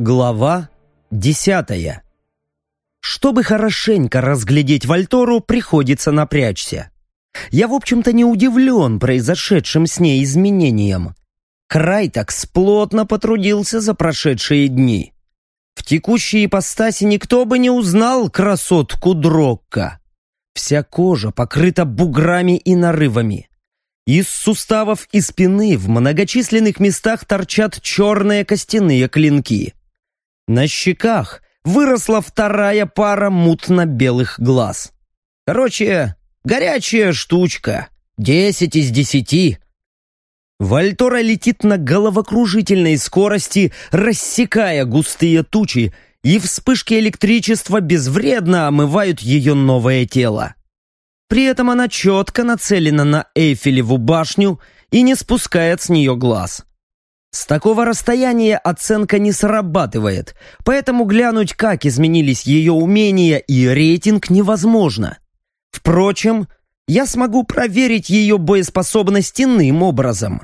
Глава десятая. Чтобы хорошенько разглядеть Вальтору, приходится напрячься. Я, в общем-то, не удивлен произошедшим с ней изменением. Крайтакс плотно потрудился за прошедшие дни. В текущей ипостаси никто бы не узнал красотку Дрокка. Вся кожа покрыта буграми и нарывами. Из суставов и спины в многочисленных местах торчат черные костяные клинки. На щеках выросла вторая пара мутно-белых глаз. Короче, горячая штучка. Десять из десяти. Вальтора летит на головокружительной скорости, рассекая густые тучи, и вспышки электричества безвредно омывают ее новое тело. При этом она четко нацелена на Эйфелеву башню и не спускает с нее глаз. С такого расстояния оценка не срабатывает, поэтому глянуть, как изменились ее умения и рейтинг, невозможно. Впрочем, я смогу проверить ее боеспособность иным образом.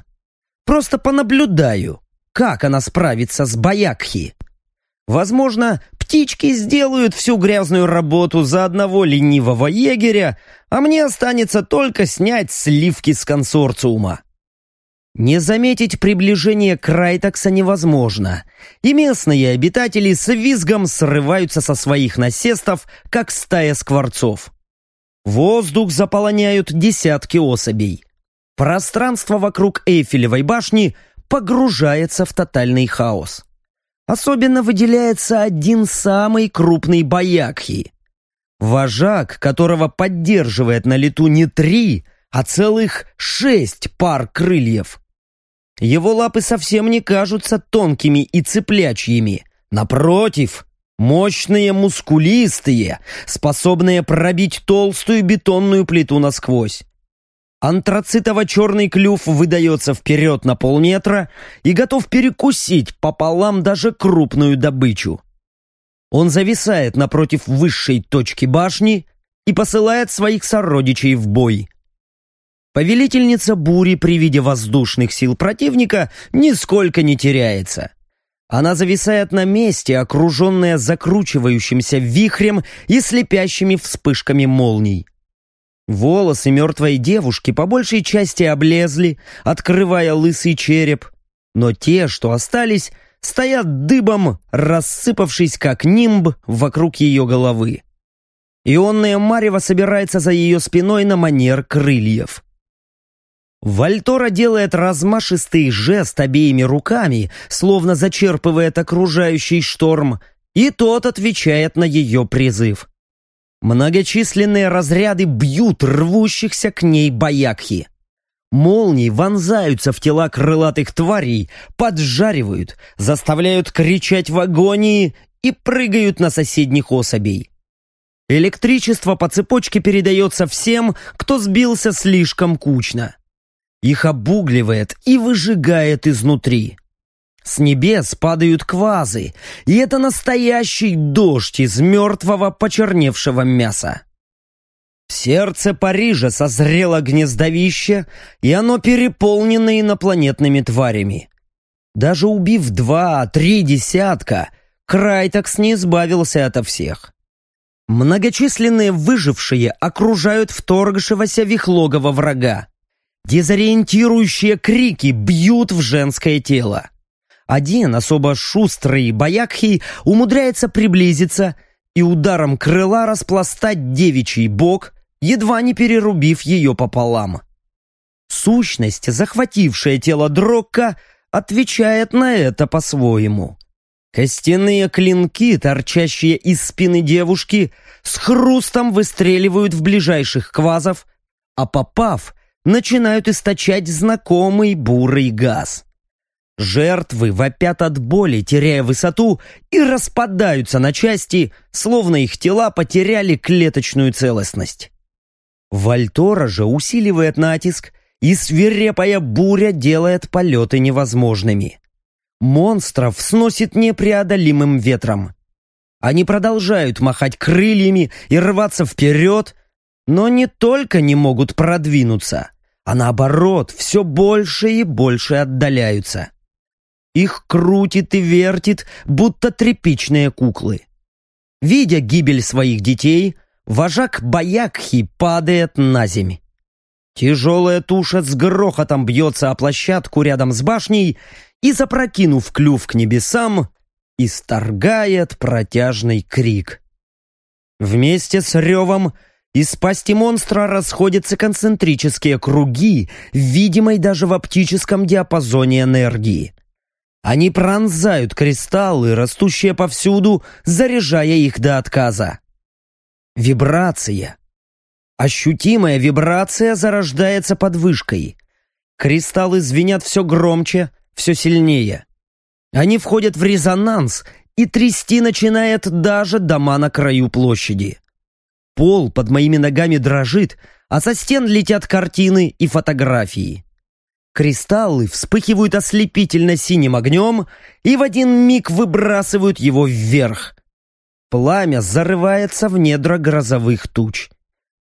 Просто понаблюдаю, как она справится с Баякхи. Возможно, птички сделают всю грязную работу за одного ленивого егеря, а мне останется только снять сливки с консорциума. Не заметить приближение Крайтакса невозможно, и местные обитатели с визгом срываются со своих насестов, как стая скворцов. Воздух заполоняют десятки особей. Пространство вокруг Эйфелевой башни погружается в тотальный хаос. Особенно выделяется один самый крупный боякхи. Вожак, которого поддерживает на лету не три, а целых шесть пар крыльев. Его лапы совсем не кажутся тонкими и цыплячьими. Напротив, мощные, мускулистые, способные пробить толстую бетонную плиту насквозь. Антрацитово-черный клюв выдается вперед на полметра и готов перекусить пополам даже крупную добычу. Он зависает напротив высшей точки башни и посылает своих сородичей в бой. Повелительница бури при виде воздушных сил противника нисколько не теряется. Она зависает на месте, окруженная закручивающимся вихрем и слепящими вспышками молний. Волосы мертвой девушки по большей части облезли, открывая лысый череп, но те, что остались, стоят дыбом, рассыпавшись как нимб вокруг ее головы. Ионная марево собирается за ее спиной на манер крыльев. Вальтора делает размашистый жест обеими руками, словно зачерпывает окружающий шторм, и тот отвечает на ее призыв. Многочисленные разряды бьют рвущихся к ней боякхи. Молнии вонзаются в тела крылатых тварей, поджаривают, заставляют кричать в агонии и прыгают на соседних особей. Электричество по цепочке передается всем, кто сбился слишком кучно их обугливает и выжигает изнутри. С небес падают квазы, и это настоящий дождь из мертвого почерневшего мяса. В сердце Парижа созрело гнездовище, и оно переполнено инопланетными тварями. Даже убив два-три десятка, Крайтакс не избавился ото всех. Многочисленные выжившие окружают вторгшегося в их логово врага. Дезориентирующие крики бьют в женское тело. Один особо шустрый боякхий умудряется приблизиться и ударом крыла распластать девичий бок, едва не перерубив ее пополам. Сущность, захватившая тело Дрокка, отвечает на это по-своему. Костяные клинки, торчащие из спины девушки, с хрустом выстреливают в ближайших квазов, а попав, начинают источать знакомый бурый газ. Жертвы вопят от боли, теряя высоту, и распадаются на части, словно их тела потеряли клеточную целостность. Вальтора же усиливает натиск, и свирепая буря делает полеты невозможными. Монстров сносит непреодолимым ветром. Они продолжают махать крыльями и рваться вперед, но не только не могут продвинуться – а наоборот, все больше и больше отдаляются. Их крутит и вертит, будто тряпичные куклы. Видя гибель своих детей, вожак Баякхи падает на земь. Тяжелая туша с грохотом бьется о площадку рядом с башней и, запрокинув клюв к небесам, исторгает протяжный крик. Вместе с ревом из пасти монстра расходятся концентрические круги, видимой даже в оптическом диапазоне энергии. Они пронзают кристаллы, растущие повсюду, заряжая их до отказа. Вибрация. Ощутимая вибрация зарождается под вышкой. Кристаллы звенят все громче, все сильнее. Они входят в резонанс, и трясти начинает даже дома на краю площади. Пол под моими ногами дрожит, а со стен летят картины и фотографии. Кристаллы вспыхивают ослепительно синим огнем и в один миг выбрасывают его вверх. Пламя зарывается в недра грозовых туч.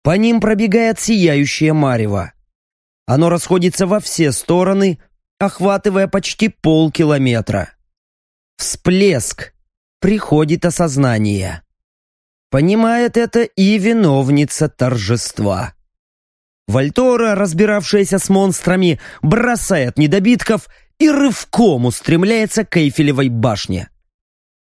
По ним пробегает сияющее марево. Оно расходится во все стороны, охватывая почти полкилометра. Всплеск. Приходит осознание. Понимает это и виновница торжества. Вальтора, разбиравшаяся с монстрами, бросает недобитков и рывком устремляется к Эйфелевой башне.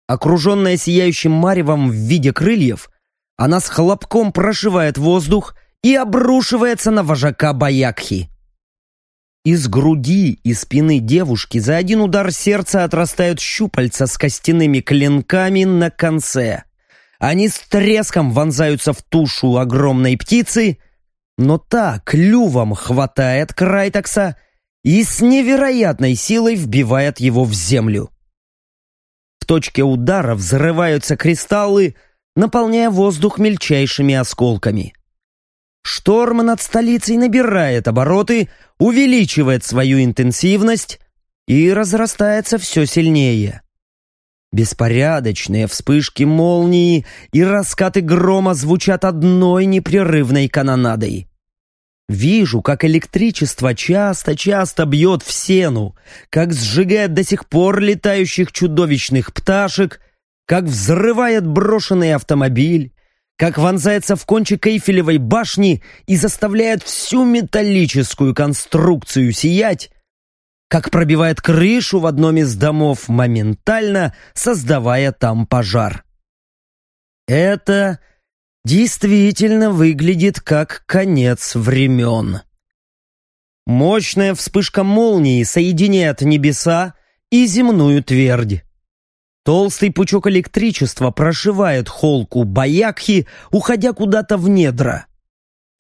Окруженная сияющим маревом в виде крыльев, она с хлопком прошивает воздух и обрушивается на вожака Баякхи. Из груди и спины девушки за один удар сердца отрастают щупальца с костяными клинками на конце. Они с треском вонзаются в тушу огромной птицы, но та клювом хватает Крайтакса и с невероятной силой вбивает его в землю. В точке удара взрываются кристаллы, наполняя воздух мельчайшими осколками. Шторм над столицей набирает обороты, увеличивает свою интенсивность и разрастается все сильнее. Беспорядочные вспышки молнии и раскаты грома звучат одной непрерывной канонадой. Вижу, как электричество часто-часто бьет в сену, как сжигает до сих пор летающих чудовищных пташек, как взрывает брошенный автомобиль, как вонзается в кончик Эйфелевой башни и заставляет всю металлическую конструкцию сиять, как пробивает крышу в одном из домов, моментально создавая там пожар. Это действительно выглядит как конец времен. Мощная вспышка молнии соединяет небеса и земную твердь. Толстый пучок электричества прошивает холку Баякхи, уходя куда-то в недра.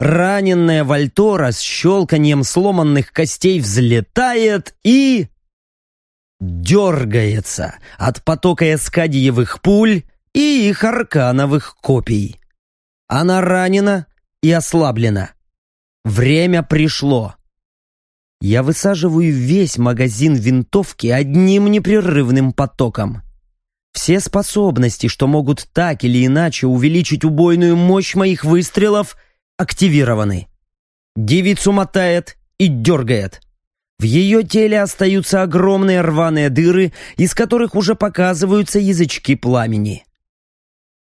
Раненная Вальтора с щелканием сломанных костей взлетает и... дергается от потока эскадиевых пуль и их аркановых копий. Она ранена и ослаблена. Время пришло. Я высаживаю весь магазин винтовки одним непрерывным потоком. Все способности, что могут так или иначе увеличить убойную мощь моих выстрелов, активированы. Девицу мотает и дергает. В ее теле остаются огромные рваные дыры, из которых уже показываются язычки пламени.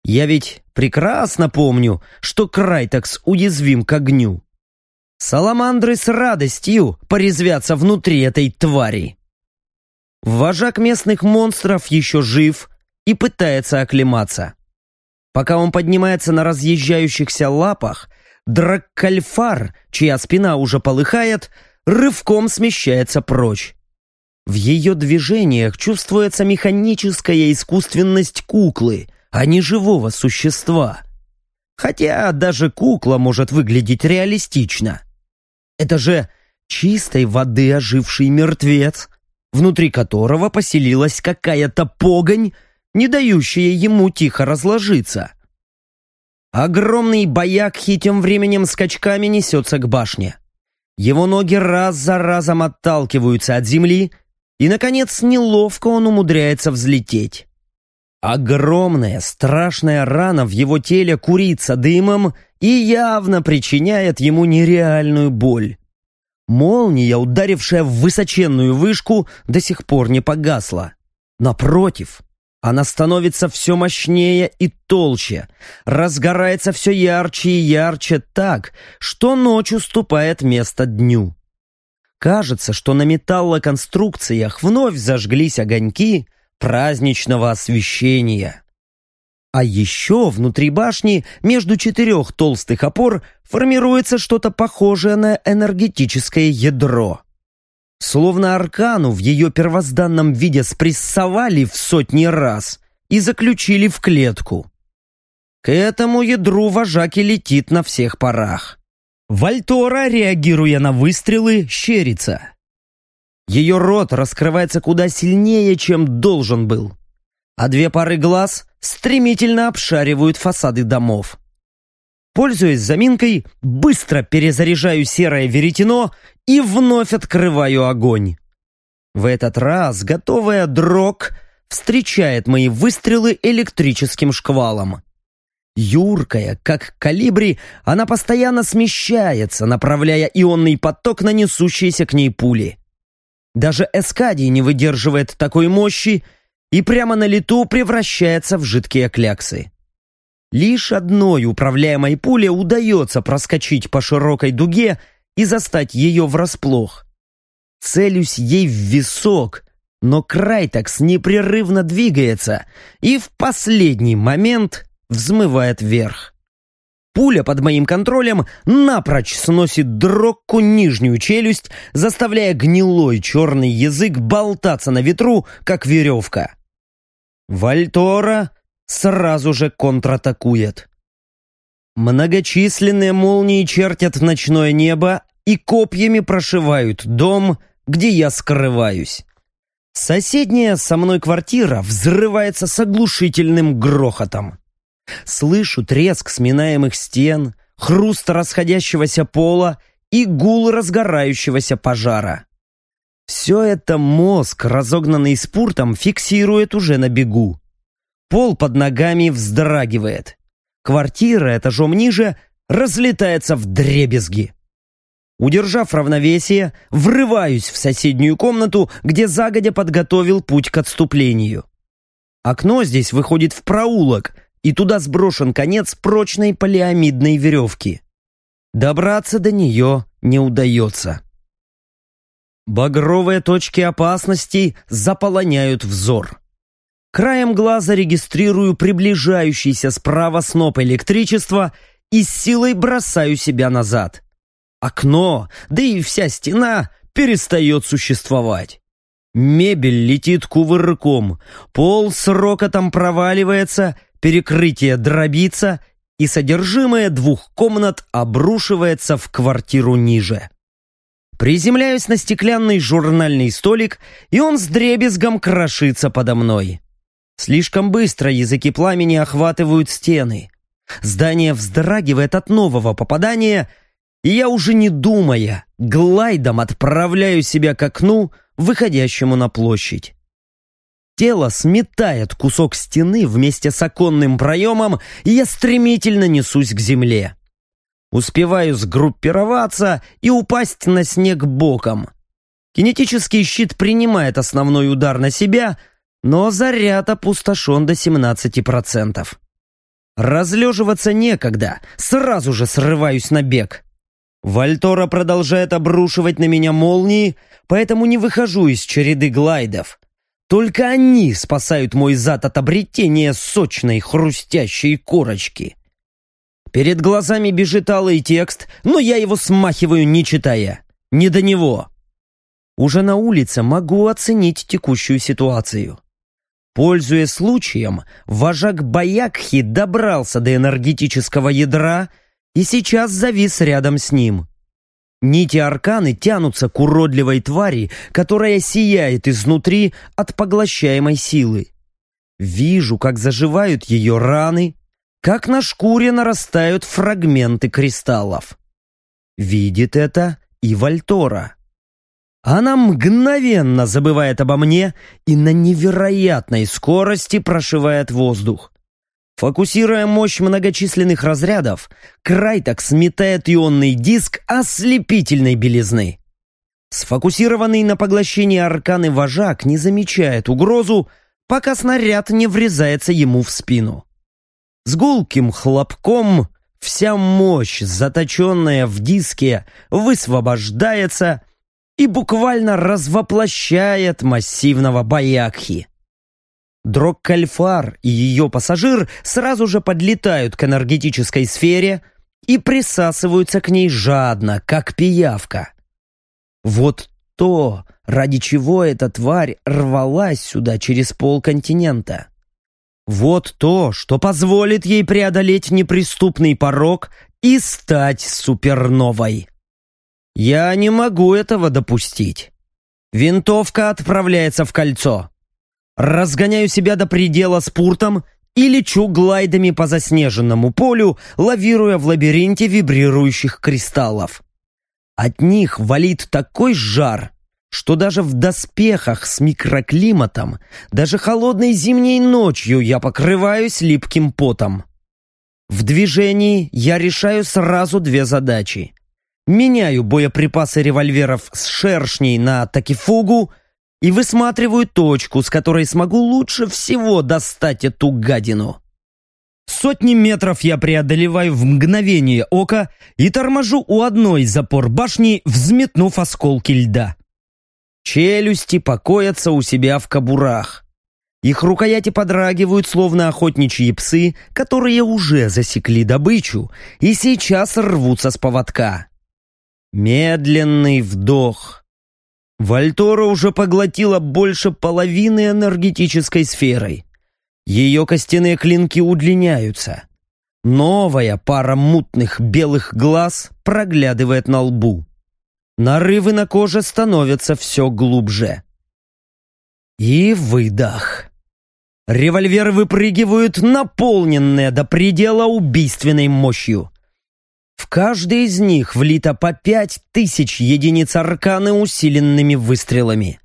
Я ведь прекрасно помню, что Крайтакс уязвим к огню. Саламандры с радостью порезвятся внутри этой твари. Вожак местных монстров еще жив и пытается оклематься. Пока он поднимается на разъезжающихся лапах, Драккальфар, чья спина уже полыхает, рывком смещается прочь. В ее движениях чувствуется механическая искусственность куклы, а не живого существа. Хотя даже кукла может выглядеть реалистично. Это же чистой воды оживший мертвец, внутри которого поселилась какая-то погонь, не дающая ему тихо разложиться. Огромный бояк тем временем скачками несется к башне. Его ноги раз за разом отталкиваются от земли, и, наконец, неловко он умудряется взлететь. Огромная, страшная рана в его теле курится дымом и явно причиняет ему нереальную боль. Молния, ударившая в высоченную вышку, до сих пор не погасла. Напротив, она становится все мощнее и толще, разгорается все ярче и ярче так, что ночь уступает место дню. Кажется, что на металлоконструкциях вновь зажглись огоньки праздничного освещения. А еще внутри башни, между четырех толстых опор, формируется что-то похожее на энергетическое ядро. Словно аркану в ее первозданном виде спрессовали в сотни раз и заключили в клетку. К этому ядру вожаки летит на всех парах. Вальтора, реагируя на выстрелы, щерится. Ее рот раскрывается куда сильнее, чем должен был а две пары глаз стремительно обшаривают фасады домов. Пользуясь заминкой, быстро перезаряжаю серое веретено и вновь открываю огонь. В этот раз готовая дрог встречает мои выстрелы электрическим шквалом. Юркая, как калибри, она постоянно смещается, направляя ионный поток на несущиеся к ней пули. Даже Эскадий не выдерживает такой мощи и прямо на лету превращается в жидкие кляксы. Лишь одной управляемой пуле удается проскочить по широкой дуге и застать ее врасплох. Целюсь ей в висок, но Крайтакс непрерывно двигается и в последний момент взмывает вверх. Пуля под моим контролем напрочь сносит дрокку нижнюю челюсть, заставляя гнилой черный язык болтаться на ветру, как веревка. Вальтора сразу же контратакует. Многочисленные молнии чертят ночное небо и копьями прошивают дом, где я скрываюсь. Соседняя со мной квартира взрывается с оглушительным грохотом. Слышу треск сминаемых стен, хруст расходящегося пола и гул разгорающегося пожара. Все это мозг, разогнанный спуртом, фиксирует уже на бегу. Пол под ногами вздрагивает. Квартира этажом ниже разлетается в дребезги. Удержав равновесие, врываюсь в соседнюю комнату, где загодя подготовил путь к отступлению. Окно здесь выходит в проулок, и туда сброшен конец прочной полиамидной веревки. Добраться до нее не удается. Багровые точки опасности заполоняют взор. Краем глаза регистрирую приближающийся справа сноп электричества и с силой бросаю себя назад. Окно, да и вся стена перестает существовать. Мебель летит кувырком, пол с рокотом проваливается, перекрытие дробится, и содержимое двух комнат обрушивается в квартиру ниже. Приземляюсь на стеклянный журнальный столик, и он с дребезгом крошится подо мной. Слишком быстро языки пламени охватывают стены. Здание вздрагивает от нового попадания, и я уже не думая, глайдом отправляю себя к окну, выходящему на площадь. Тело сметает кусок стены вместе с оконным проемом, и я стремительно несусь к земле. Успеваю сгруппироваться и упасть на снег боком. Кинетический щит принимает основной удар на себя, но заряд опустошен до 17%. Разлеживаться некогда, сразу же срываюсь на бег. Вальтора продолжает обрушивать на меня молнии, поэтому не выхожу из череды глайдов. Только они спасают мой зад от обретения сочной хрустящей корочки. Перед глазами бежит алый текст, но я его смахиваю, не читая. Не до него. Уже на улице могу оценить текущую ситуацию. Пользуясь случаем, вожак Баякхи добрался до энергетического ядра и сейчас завис рядом с ним. Нити арканы тянутся к уродливой твари, которая сияет изнутри от поглощаемой силы. Вижу, как заживают ее раны, как на шкуре нарастают фрагменты кристаллов. Видит это и Вальтора. Она мгновенно забывает обо мне и на невероятной скорости прошивает воздух. Фокусируя мощь многочисленных разрядов, Крайток сметает ионный диск ослепительной белизны. Сфокусированный на поглощении арканы вожак не замечает угрозу, пока снаряд не врезается ему в спину. С гулким хлопком вся мощь, заточенная в диске, высвобождается и буквально развоплощает массивного боякхи. Дроккальфар и ее пассажир сразу же подлетают к энергетической сфере и присасываются к ней жадно, как пиявка. Вот то, ради чего эта тварь рвалась сюда через полконтинента. Вот то, что позволит ей преодолеть неприступный порог и стать суперновой. Я не могу этого допустить. Винтовка отправляется в кольцо. Разгоняю себя до предела спуртом и лечу глайдами по заснеженному полю, лавируя в лабиринте вибрирующих кристаллов. От них валит такой жар, что даже в доспехах с микроклиматом, даже холодной зимней ночью я покрываюсь липким потом. В движении я решаю сразу две задачи. Меняю боеприпасы револьверов с шершней на такифугу и высматриваю точку, с которой смогу лучше всего достать эту гадину. Сотни метров я преодолеваю в мгновение ока и торможу у одной запор башни, взметнув осколки льда. Челюсти покоятся у себя в кобурах. Их рукояти подрагивают, словно охотничьи псы, которые уже засекли добычу и сейчас рвутся с поводка. Медленный вдох. Вальтора уже поглотила больше половины энергетической сферой. Ее костяные клинки удлиняются. Новая пара мутных белых глаз проглядывает на лбу. Нарывы на коже становятся все глубже. И выдох. Револьверы выпрыгивают, наполненные до предела убийственной мощью. В каждый из них влито по пять тысяч единиц арканы усиленными выстрелами.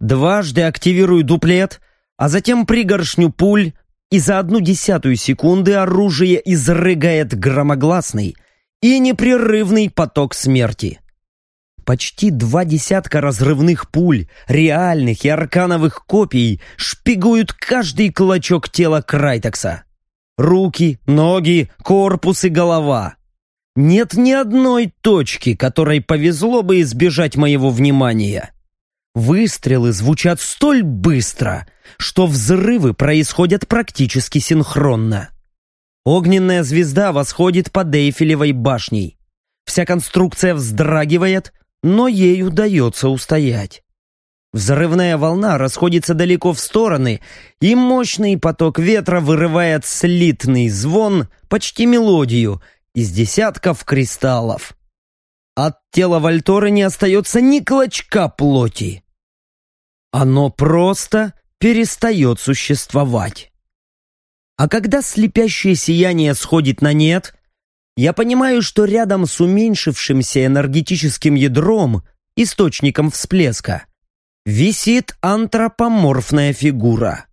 Дважды активирую дуплет, а затем пригоршню пуль, и за одну десятую секунды оружие изрыгает громогласный и непрерывный поток смерти. Почти два десятка разрывных пуль, реальных и аркановых копий шпигуют каждый клочок тела Крайтекса. Руки, ноги, корпус и голова. Нет ни одной точки, которой повезло бы избежать моего внимания. Выстрелы звучат столь быстро, что взрывы происходят практически синхронно. Огненная звезда восходит под Эйфелевой башней. Вся конструкция вздрагивает, но ей удается устоять. Взрывная волна расходится далеко в стороны, и мощный поток ветра вырывает слитный звон, почти мелодию, из десятков кристаллов. От тела Вальторы не остается ни клочка плоти. Оно просто перестает существовать. А когда слепящее сияние сходит на нет, я понимаю, что рядом с уменьшившимся энергетическим ядром, источником всплеска, висит антропоморфная фигура.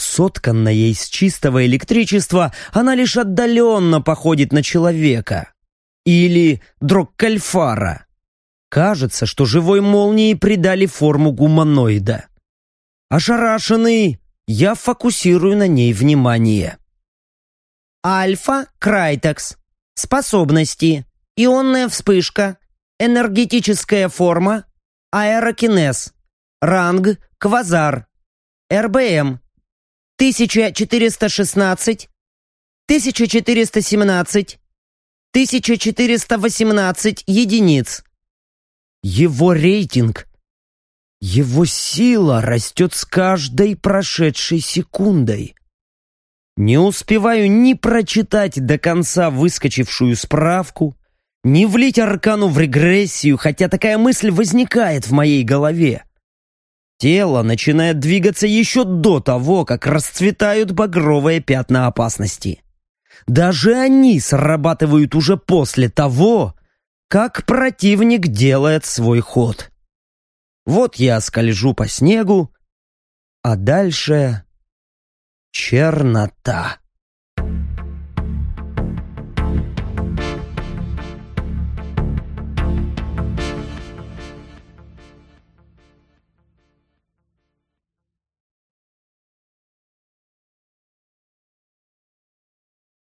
Сотканная из чистого электричества, она лишь отдаленно походит на человека. Или дроккальфара. Кажется, что живой молнии придали форму гуманоида. Ошарашенный, я фокусирую на ней внимание. Альфа Крайтекс. Способности. Ионная вспышка. Энергетическая форма. Аэрокинез. Ранг. Квазар. РБМ. 1416. 1417. 1418 единиц. Его рейтинг, его сила растет с каждой прошедшей секундой. Не успеваю ни прочитать до конца выскочившую справку, ни влить аркану в регрессию, хотя такая мысль возникает в моей голове. Тело начинает двигаться еще до того, как расцветают багровые пятна опасности. Даже они срабатывают уже после того, как противник делает свой ход. Вот я скольжу по снегу, а дальше чернота.